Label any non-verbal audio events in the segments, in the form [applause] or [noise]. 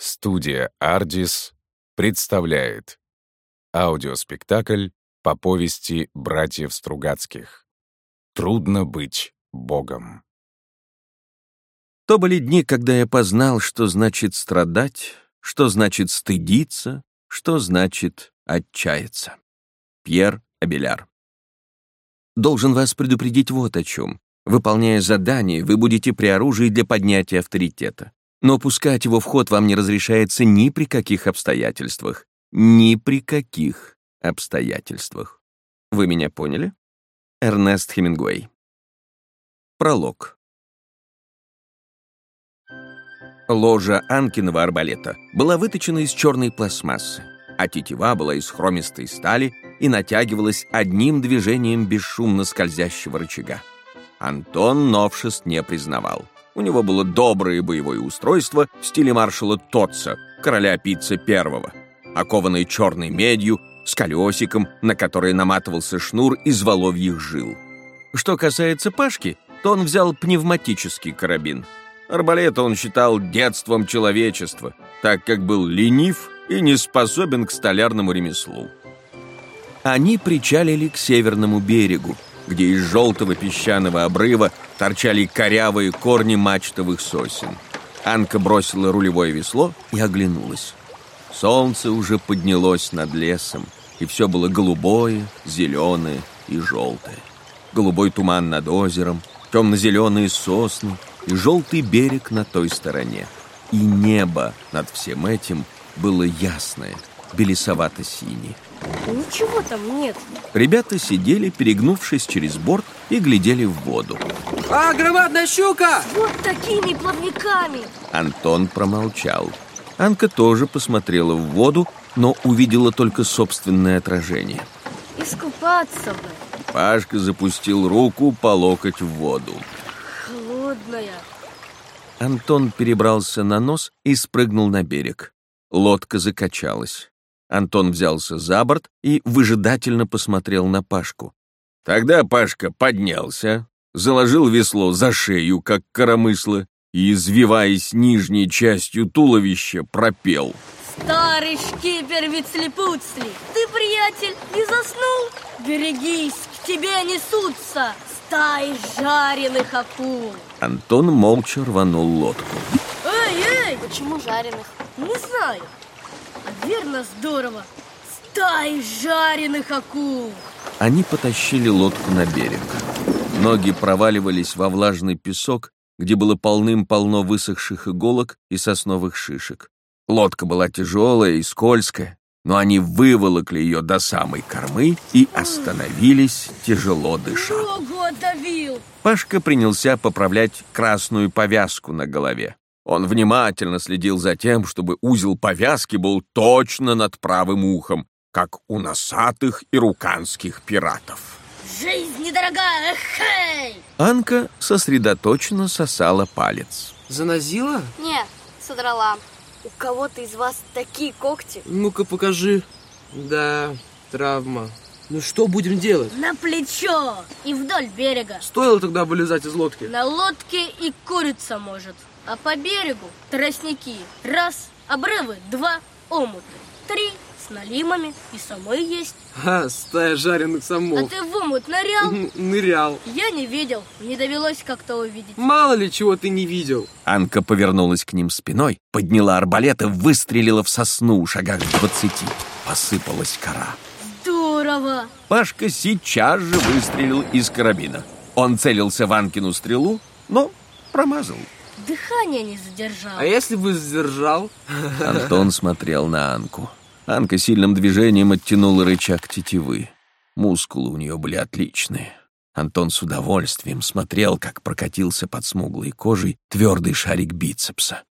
Студия «Ардис» представляет аудиоспектакль по повести братьев Стругацких «Трудно быть Богом». То были дни, когда я познал, что значит страдать, что значит стыдиться, что значит отчаяться. Пьер Абеляр. Должен вас предупредить вот о чем. Выполняя задание, вы будете при оружии для поднятия авторитета. Но пускать его в ход вам не разрешается ни при каких обстоятельствах. Ни при каких обстоятельствах. Вы меня поняли? Эрнест Хемингуэй. Пролог. Ложа Анкиного арбалета была выточена из черной пластмассы, а тетива была из хромистой стали и натягивалась одним движением бесшумно скользящего рычага. Антон новшеств не признавал. У него было доброе боевое устройство в стиле маршала Тотца, короля пиццы первого, окованное черной медью, с колесиком, на которое наматывался шнур из воловьих жил. Что касается Пашки, то он взял пневматический карабин. Арбалет он считал детством человечества, так как был ленив и не способен к столярному ремеслу. Они причалили к северному берегу, где из желтого песчаного обрыва торчали корявые корни мачтовых сосен. Анка бросила рулевое весло и оглянулась. Солнце уже поднялось над лесом, и все было голубое, зеленое и желтое. Голубой туман над озером, темно-зеленые сосны и желтый берег на той стороне. И небо над всем этим было ясное, белесовато-синее. Ничего там нет. Ребята сидели, перегнувшись через борт, и глядели в воду. А, громадная щука! Вот такими плавниками. Антон промолчал. Анка тоже посмотрела в воду, но увидела только собственное отражение. Искупаться бы. Пашка запустил руку по локоть в воду. Холодная. Антон перебрался на нос и спрыгнул на берег. Лодка закачалась. Антон взялся за борт и выжидательно посмотрел на Пашку. Тогда Пашка поднялся, заложил весло за шею, как коромысло, и, извиваясь нижней частью туловища, пропел. Старый шкипер Вицлипуцли, ты, приятель, не заснул? Берегись, к тебе несутся стаи жареных акул. Антон молча рванул лодку. Эй, эй! Почему жареных? Не знаю. Верно здорово. Стаи жареных акул. Они потащили лодку на берег. Ноги проваливались во влажный песок, где было полным-полно высохших иголок и сосновых шишек. Лодка была тяжелая и скользкая, но они выволокли ее до самой кормы и остановились, тяжело дыша. Ого, давил! Пашка принялся поправлять красную повязку на голове. Он внимательно следил за тем, чтобы узел повязки был точно над правым ухом, как у носатых ируканских пиратов. Жизнь недорогая, хей! Анка сосредоточенно сосала палец. Занозила? Не, содрала. У кого-то из вас такие когти? Ну-ка покажи. Да, травма. Ну что будем делать? На плечо и вдоль берега. Стоило тогда вылезать из лодки? На лодке и курица может. А по берегу тростники. Раз, обрывы, два, омуты. Три, с налимами и самой есть. А, стая жареных А самов. ты в омут нырял? Нырял. Я не видел, не довелось как-то увидеть. Мало ли чего ты не видел. Анка повернулась к ним спиной, подняла арбалет и выстрелила в сосну в шагах двадцати. Посыпалась кора. Здорово! Пашка сейчас же выстрелил из карабина. Он целился в Анкину стрелу, но промазал. Дыхание не задержал. А если бы сдержал? Антон смотрел на Анку. Анка сильным движением оттянула рычаг тетивы. Мускулы у нее были отличные. Антон с удовольствием смотрел, как прокатился под смуглой кожей твердый шарик бицепса.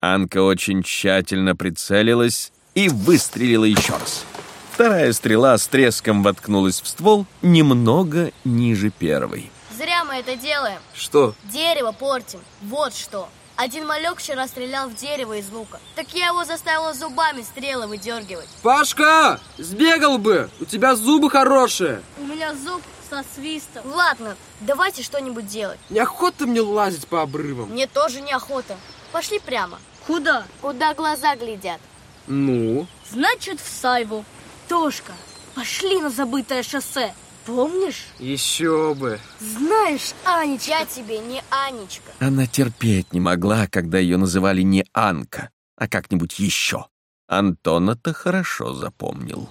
Анка очень тщательно прицелилась и выстрелила еще раз. Вторая стрела с треском воткнулась в ствол немного ниже первой. Зря мы это делаем. Что? Дерево портим. Вот что. Один малек вчера стрелял в дерево из лука. Так я его заставила зубами стрелы выдергивать. Пашка! Сбегал бы! У тебя зубы хорошие! У меня зуб со свистом. Ладно, давайте что-нибудь делать. Неохота мне лазить по обрывам. Мне тоже неохота. Пошли прямо. Куда? Куда глаза глядят? Ну? Значит, в Сайву. Тошка, пошли на забытое шоссе. Помнишь? Еще бы. Знаешь, Анечка... Я тебе не Анечка. Она терпеть не могла, когда ее называли не Анка, а как-нибудь еще. Антон это хорошо запомнил.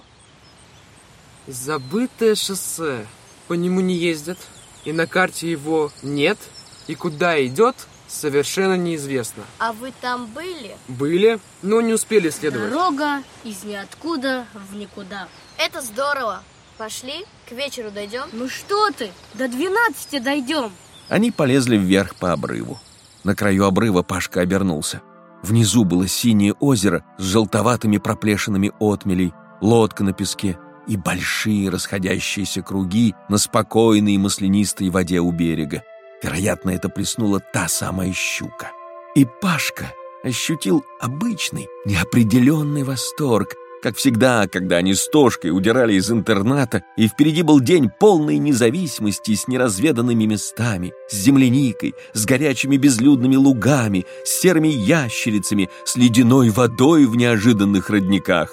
Забытое шоссе. По нему не ездят. И на карте его нет. И куда идет, совершенно неизвестно. А вы там были? Были, но не успели следовать. Дорога из ниоткуда в никуда. Это здорово. Пошли, к вечеру дойдем. Ну что ты, до 12 дойдем. Они полезли вверх по обрыву. На краю обрыва Пашка обернулся. Внизу было синее озеро с желтоватыми проплешинами отмелей, лодка на песке и большие расходящиеся круги на спокойной и маслянистой воде у берега. Вероятно, это плеснула та самая щука. И Пашка ощутил обычный, неопределенный восторг, как всегда, когда они с Тошкой удирали из интерната, и впереди был день полной независимости с неразведанными местами, с земляникой, с горячими безлюдными лугами, с серыми ящерицами, с ледяной водой в неожиданных родниках.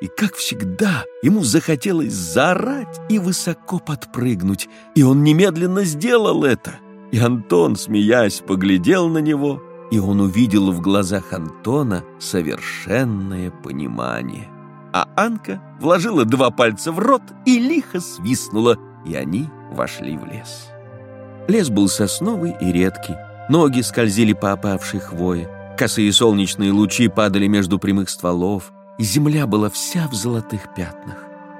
И, как всегда, ему захотелось заорать и высоко подпрыгнуть, и он немедленно сделал это. И Антон, смеясь, поглядел на него, и он увидел в глазах Антона совершенное понимание а Анка вложила два пальца в рот и лихо свистнула, и они вошли в лес. Лес был сосновый и редкий, ноги скользили по опавшей хвое, косые солнечные лучи падали между прямых стволов, и земля была вся в золотых пятнах.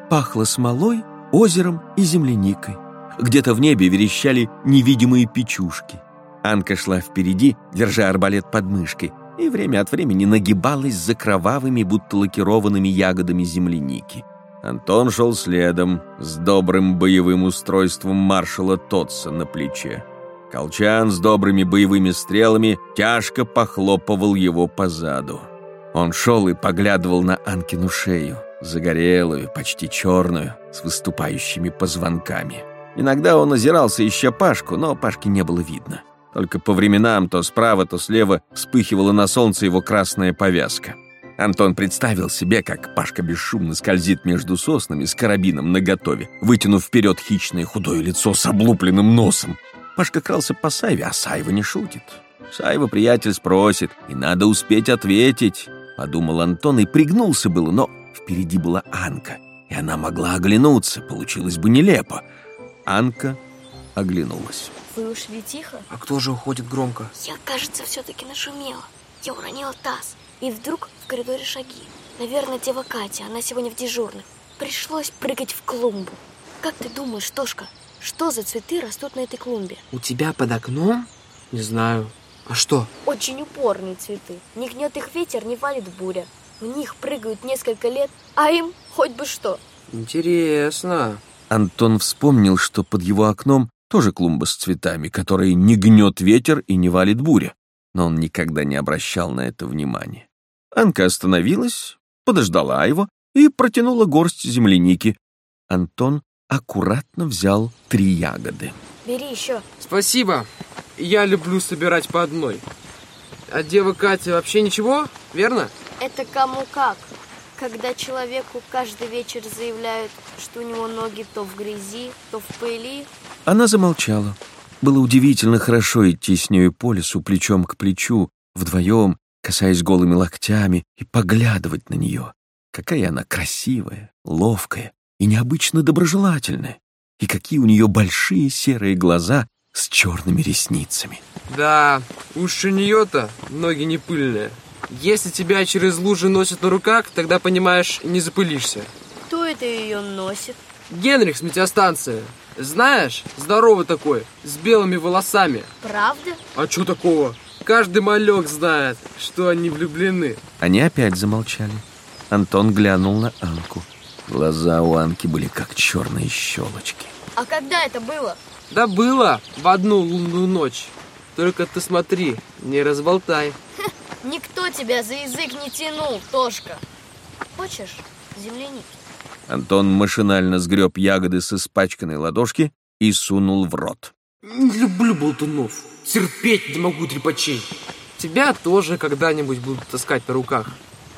Пахло смолой, озером и земляникой. Где-то в небе верещали невидимые печушки. Анка шла впереди, держа арбалет под мышкой, и время от времени нагибалась за кровавыми, будто лакированными ягодами земляники. Антон шел следом с добрым боевым устройством маршала Тотса на плече. Колчан с добрыми боевыми стрелами тяжко похлопывал его по заду. Он шел и поглядывал на Анкину шею, загорелую, почти черную, с выступающими позвонками. Иногда он озирался, ища Пашку, но Пашки не было видно. Только по временам то справа, то слева вспыхивала на солнце его красная повязка. Антон представил себе, как Пашка бесшумно скользит между соснами с карабином наготове, вытянув вперед хищное худое лицо с облупленным носом. Пашка крался по Саеве, а Саева не шутит. Саева приятель спросит, и надо успеть ответить, подумал Антон и пригнулся было, но впереди была Анка, и она могла оглянуться, получилось бы нелепо. Анка оглянулась. Вы ушли тихо? А кто же уходит громко? Я, кажется, все-таки нашумела. Я уронила таз. И вдруг в коридоре шаги. Наверное, дева Катя, она сегодня в дежурных. Пришлось прыгать в клумбу. Как ты думаешь, Тошка, что за цветы растут на этой клумбе? У тебя под окном? Не знаю. А что? Очень упорные цветы. Не гнет их ветер, не валит буря. В них прыгают несколько лет, а им хоть бы что. Интересно. Антон вспомнил, что под его окном тоже клумба с цветами, которые не гнет ветер и не валит буря. Но он никогда не обращал на это внимания. Анка остановилась, подождала его и протянула горсть земляники. Антон аккуратно взял три ягоды. Бери еще. Спасибо. Я люблю собирать по одной. А дева Катя вообще ничего, верно? Это кому как. Когда человеку каждый вечер заявляют, что у него ноги то в грязи, то в пыли. Она замолчала. Было удивительно хорошо идти с нею по лесу плечом к плечу, вдвоем, касаясь голыми локтями, и поглядывать на нее. Какая она красивая, ловкая и необычно доброжелательная. И какие у нее большие серые глаза с черными ресницами. Да, уж у нее-то ноги не пыльные. Если тебя через лужи носят на руках, тогда, понимаешь, не запылишься. Кто это ее носит? Генрих с метеостанции. Знаешь, здоровый такой, с белыми волосами. Правда? А что такого? Каждый малек знает, что они влюблены. Они опять замолчали. Антон глянул на Анку. Глаза у Анки были как черные щелочки. А когда это было? Да было в одну лунную ночь. Только ты смотри, не разболтай. [laughs] Никто тебя за язык не тянул, Тошка. Хочешь земляники? Антон машинально сгреб ягоды с испачканной ладошки и сунул в рот. Не люблю болтунов. Терпеть не могу трепачей. тебя тоже когда-нибудь будут таскать на руках.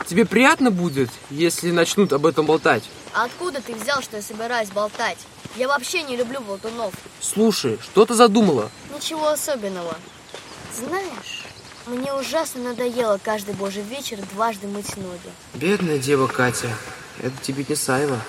Тебе приятно будет, если начнут об этом болтать? А откуда ты взял, что я собираюсь болтать? Я вообще не люблю болтунов. Слушай, что ты задумала? Ничего особенного. Знаешь, мне ужасно надоело каждый божий вечер дважды мыть ноги. Бедная дева Катя, это тебе не Саева.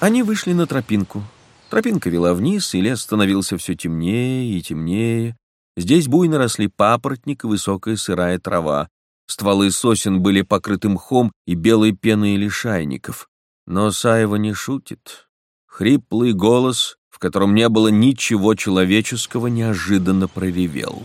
Они вышли на тропинку. Тропинка вела вниз, и лес становился все темнее и темнее. Здесь буйно росли папоротник и высокая сырая трава. Стволы сосен были покрыты мхом и белой пеной лишайников. Но Саева не шутит. Хриплый голос, в котором не было ничего человеческого, неожиданно проревел.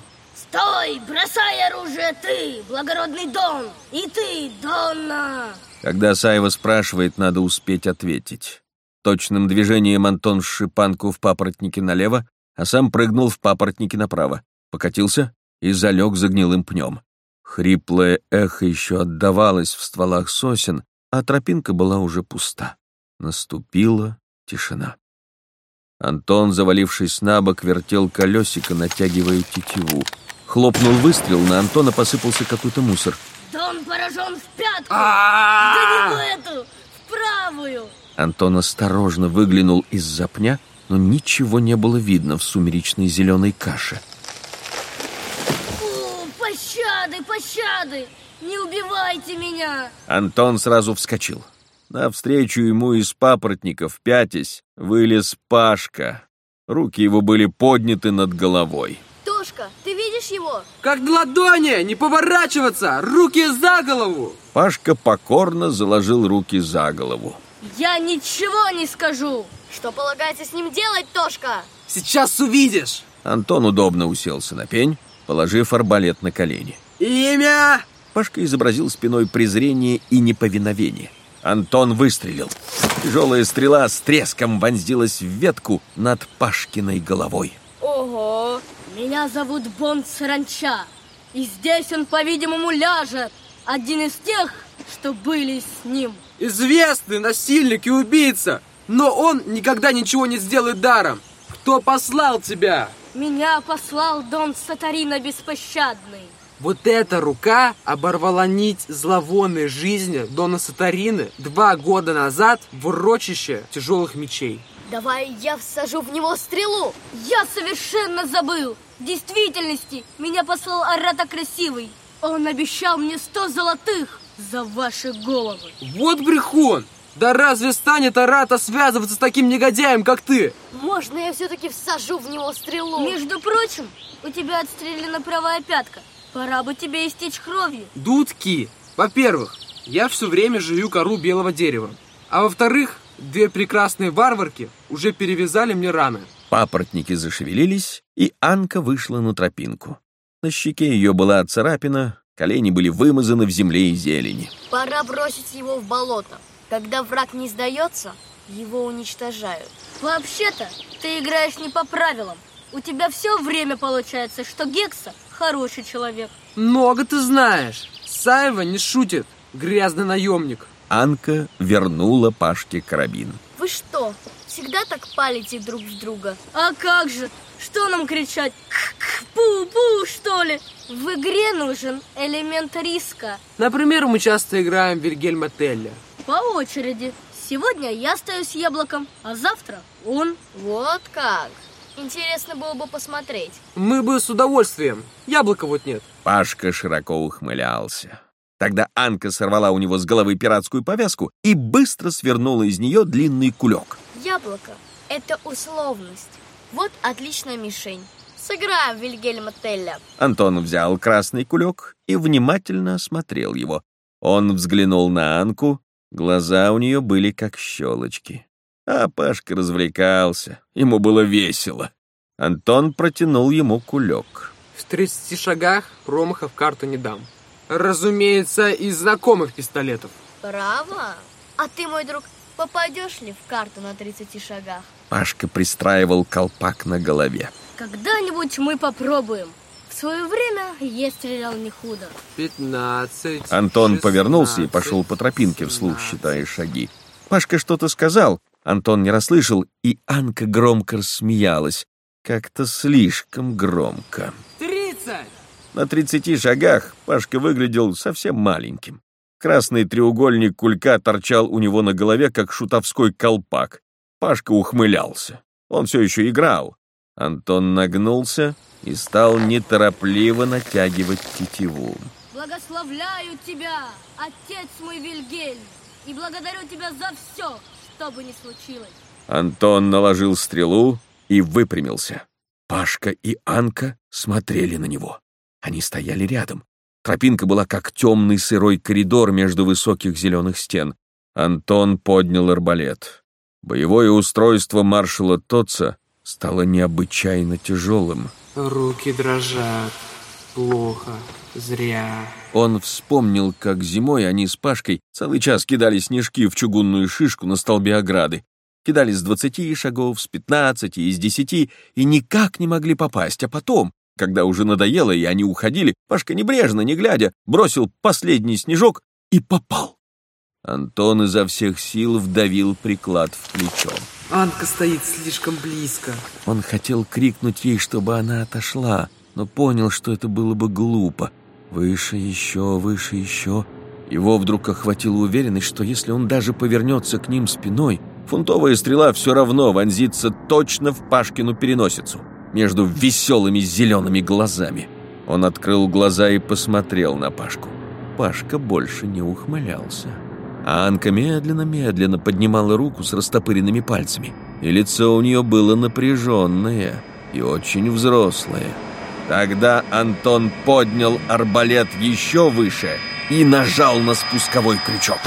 Стой! Бросай оружие ты, благородный Дон! И ты, Донна! Когда Саева спрашивает, надо успеть ответить. Точным движением Антон шипанку в папоротнике налево, а сам прыгнул в папоротнике направо, покатился и залег за гнилым пнем. Хриплое эхо еще отдавалось в стволах сосен, а тропинка была уже пуста. Наступила тишина. Антон, завалившись на бок, вертел колесико, натягивая тетиву. Хлопнул выстрел, на Антона посыпался какой-то мусор. Дон поражен в пятку! Да не в эту, в правую! Антон осторожно выглянул из-за пня, но ничего не было видно в сумеречной зеленой каше. Фу, пощады, пощады! Не убивайте меня! Антон сразу вскочил. Навстречу ему из папоротников, пятясь, вылез Пашка. Руки его были подняты над головой. Видишь его? Как на ладони, не поворачиваться, руки за голову. Пашка покорно заложил руки за голову. Я ничего не скажу! Что полагается с ним делать, Тошка? Сейчас увидишь. Антон удобно уселся на пень, положив арбалет на колени. Имя? Пашка изобразил спиной презрение и неповиновение. Антон выстрелил. Тяжелая стрела с треском вонзилась в ветку над Пашкиной головой. Меня зовут Бон Саранча. И здесь он, по-видимому, ляжет. Один из тех, что были с ним. Известный насильник и убийца. Но он никогда ничего не сделает даром. Кто послал тебя? Меня послал Дон Сатарина Беспощадный. Вот эта рука оборвала нить зловонной жизни Дона Сатарины два года назад в урочище тяжелых мечей. Давай я всажу в него стрелу. Я совершенно забыл. В действительности меня послал Арата Красивый. Он обещал мне сто золотых за ваши головы. Вот брехун! Да разве станет Арата связываться с таким негодяем, как ты? Можно я все-таки всажу в него стрелу? Между прочим, у тебя отстрелена правая пятка. Пора бы тебе истечь кровью. Дудки! Во-первых, я все время жую кору белого дерева. А во-вторых, две прекрасные варварки уже перевязали мне раны. Папоротники зашевелились, и Анка вышла на тропинку. На щеке ее была царапина, колени были вымазаны в земле и зелени. Пора бросить его в болото. Когда враг не сдается, его уничтожают. Вообще-то, ты играешь не по правилам. У тебя все время получается, что Гекса хороший человек. Много ты знаешь. Саева не шутит, грязный наемник. Анка вернула Пашке карабин. Вы что, всегда так палите друг в друга? А как же? Что нам кричать? Пу-пу, что ли? В игре нужен элемент риска. Например, мы часто играем в Вильгельма Телля. По очереди. Сегодня я стою с яблоком, а завтра он. Вот как. Интересно было бы посмотреть. Мы бы с удовольствием. Яблока вот нет. Пашка широко ухмылялся. Тогда Анка сорвала у него с головы пиратскую повязку и быстро свернула из нее длинный кулек. Яблоко – это условность. Вот отличная мишень. Сыграем в Вильгельма Телля. Антон взял красный кулек и внимательно осмотрел его. Он взглянул на Анку, глаза у нее были как щелочки. А Пашка развлекался, ему было весело. Антон протянул ему кулек. В 30 шагах промаха в карту не дам. Разумеется, из знакомых пистолетов. Право? А ты, мой друг, попадешь ли в карту на 30 шагах? Пашка пристраивал колпак на голове. Когда-нибудь мы попробуем. В свое время я стрелял не худо. 15. Антон 16, повернулся и пошел по тропинке вслух, 17. считая шаги. Пашка что-то сказал, Антон не расслышал, и Анка громко рассмеялась. Как-то слишком громко. 30! На 30 шагах Пашка выглядел совсем маленьким. Красный треугольник кулька торчал у него на голове, как шутовской колпак. Пашка ухмылялся. Он все еще играл. Антон нагнулся и стал неторопливо натягивать тетиву. Благословляю тебя, отец мой Вильгельм, и благодарю тебя за все, что бы ни случилось. Антон наложил стрелу и выпрямился. Пашка и Анка смотрели на него. Они стояли рядом. Тропинка была как темный сырой коридор между высоких зеленых стен. Антон поднял арбалет. Боевое устройство маршала Тотца стало необычайно тяжелым. Руки дрожат. Плохо. Зря. Он вспомнил, как зимой они с Пашкой целый час кидали снежки в чугунную шишку на столбе ограды. Кидали с двадцати шагов, с пятнадцати, из десяти и никак не могли попасть. А потом, когда уже надоело и они уходили, Пашка небрежно, не глядя, бросил последний снежок и попал. Антон изо всех сил вдавил приклад в плечо. Анка стоит слишком близко. Он хотел крикнуть ей, чтобы она отошла, но понял, что это было бы глупо. Выше еще, выше еще. Его вдруг охватила уверенность, что если он даже повернется к ним спиной, фунтовая стрела все равно вонзится точно в Пашкину переносицу, между веселыми зелеными глазами. Он открыл глаза и посмотрел на Пашку. Пашка больше не ухмылялся. А Анка медленно-медленно поднимала руку с растопыренными пальцами, и лицо у нее было напряженное и очень взрослое. Тогда Антон поднял арбалет еще выше и нажал на спусковой крючок.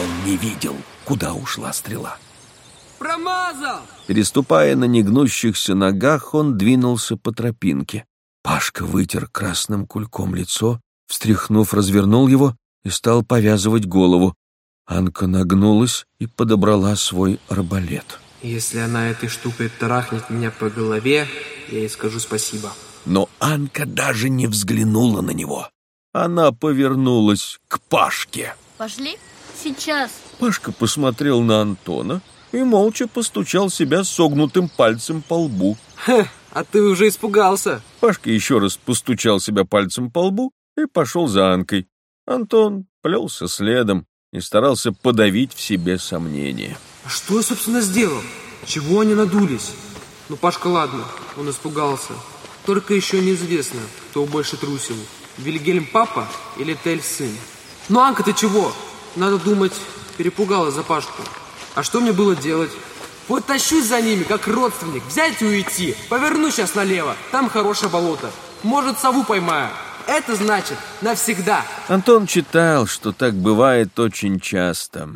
Он не видел, куда ушла стрела. Промазал! Переступая на негнущихся ногах, он двинулся по тропинке. Пашка вытер красным кульком лицо, встряхнув, развернул его и стал повязывать голову. Анка нагнулась и подобрала свой арбалет. Если она этой штукой тарахнет меня по голове, я ей скажу спасибо. Но Анка даже не взглянула на него. Она повернулась к Пашке. Пошли? Сейчас. Пашка посмотрел на Антона и молча постучал себя согнутым пальцем по лбу. Ха, а ты уже испугался. Пашка еще раз постучал себя пальцем по лбу и пошел за Анкой. Антон плелся следом и старался подавить в себе сомнения. А что я, собственно, сделал? Чего они надулись? Ну, Пашка, ладно, он испугался. Только еще неизвестно, кто больше трусил. Вильгельм папа или Тель сын. Ну, Анка, ты чего? Надо думать, перепугалась за Пашку. А что мне было делать? Вот тащусь за ними, как родственник, взять и уйти. Поверну сейчас налево, там хорошее болото. Может, сову поймаю. Это значит навсегда. Антон читал, что так бывает очень часто.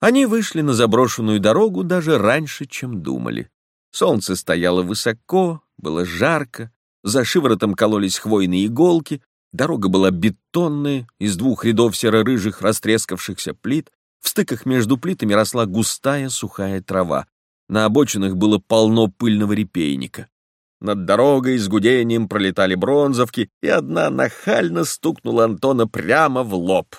Они вышли на заброшенную дорогу даже раньше, чем думали. Солнце стояло высоко, было жарко, за шиворотом кололись хвойные иголки, дорога была бетонная, из двух рядов серо-рыжих растрескавшихся плит, в стыках между плитами росла густая сухая трава, на обочинах было полно пыльного репейника. Над дорогой с гудением пролетали бронзовки, и одна нахально стукнула Антона прямо в лоб.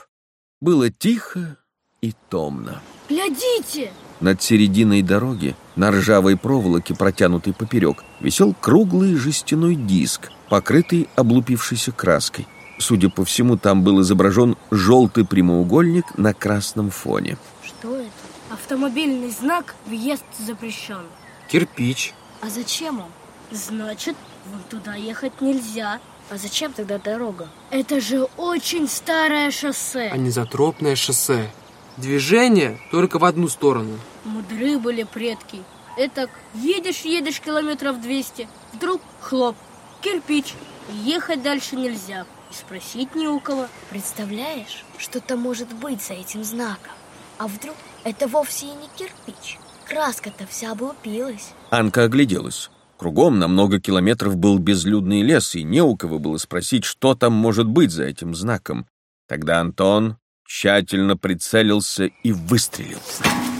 Было тихо и томно. Глядите! Над серединой дороги, на ржавой проволоке, протянутой поперек, висел круглый жестяной диск, покрытый облупившейся краской. Судя по всему, там был изображен желтый прямоугольник на красном фоне. Что это? Автомобильный знак «Въезд запрещен». Кирпич. А зачем он? Значит, вон туда ехать нельзя. А зачем тогда дорога? Это же очень старое шоссе. А не затропное шоссе. Движение только в одну сторону. Мудры были предки. Этак едешь-едешь километров 200, вдруг хлоп, кирпич. Ехать дальше нельзя. И спросить не у кого. Представляешь, что там может быть за этим знаком? А вдруг это вовсе и не кирпич? Краска-то вся облупилась. Анка огляделась. Кругом на много километров был безлюдный лес, и не у кого было спросить, что там может быть за этим знаком. Тогда Антон тщательно прицелился и выстрелил.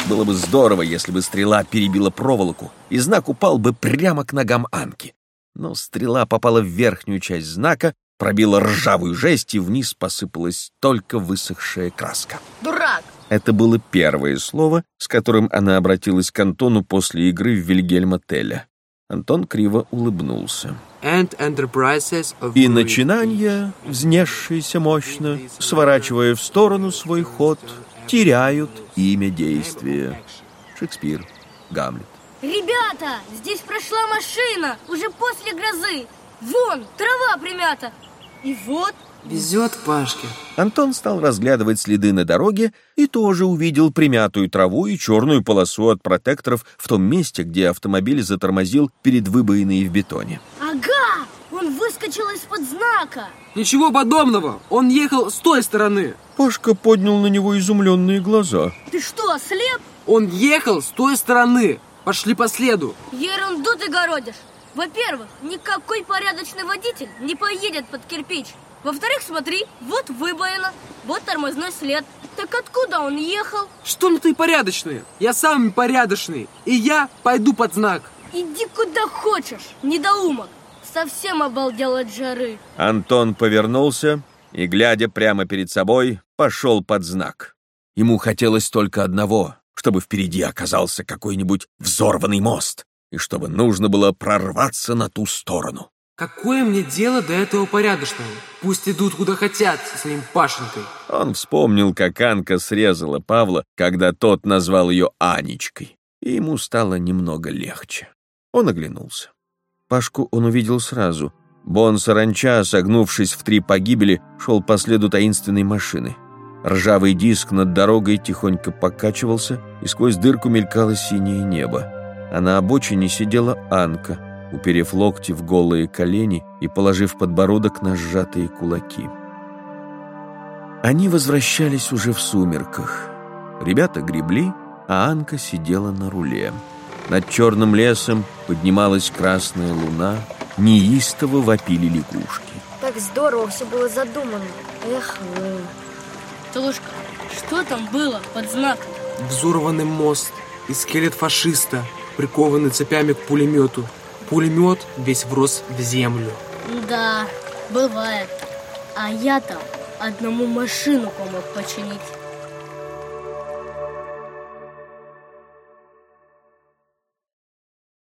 Было бы здорово, если бы стрела перебила проволоку, и знак упал бы прямо к ногам Анки. Но стрела попала в верхнюю часть знака, пробила ржавую жесть, и вниз посыпалась только высохшая краска. Дурак! Это было первое слово, с которым она обратилась к Антону после игры в Вильгельма Теля. Антон криво улыбнулся. И начинания, взнесшиеся мощно, сворачивая в сторону свой ход, теряют имя действия. Шекспир, Гамлет. Ребята, здесь прошла машина, уже после грозы. Вон, трава примята. И вот, Везет Пашке. Антон стал разглядывать следы на дороге и тоже увидел примятую траву и черную полосу от протекторов в том месте, где автомобиль затормозил перед выбоиной в бетоне. ага, он выскочил из-под знака. Ничего подобного. Он ехал с той стороны. Пашка поднял на него изумленные глаза. Ты что, ослеп? Он ехал с той стороны. Пошли по следу. Ерунду ты городишь. Во-первых, никакой порядочный водитель не поедет под кирпич. Во-вторых, смотри, вот выбоина, вот тормозной след. Так откуда он ехал? Что не ты порядочный? Я сам порядочный. И я пойду под знак. Иди куда хочешь, недоумок. Совсем обалдел от жары. Антон повернулся и, глядя прямо перед собой, пошел под знак. Ему хотелось только одного, чтобы впереди оказался какой-нибудь взорванный мост, и чтобы нужно было прорваться на ту сторону. Какое мне дело до этого порядочного? Пусть идут куда хотят со своим Пашенькой. Он вспомнил, как Анка срезала Павла, когда тот назвал ее Анечкой, и ему стало немного легче. Он оглянулся. Пашку он увидел сразу. Бон Саранча, согнувшись в три погибели, шел по следу таинственной машины. Ржавый диск над дорогой тихонько покачивался, и сквозь дырку мелькало синее небо. А на обочине сидела Анка, уперев локти в голые колени и положив подбородок на сжатые кулаки. Они возвращались уже в сумерках. Ребята гребли, а Анка сидела на руле. Над черным лесом поднималась красная луна, неистово вопили лягушки. Так здорово все было задумано. Эх, ну. Толушка, что там было под знаком? Взорванный мост и скелет фашиста, прикованный цепями к пулемету. Пулемет весь врос в землю. Да, бывает. А я там одному машину помог починить.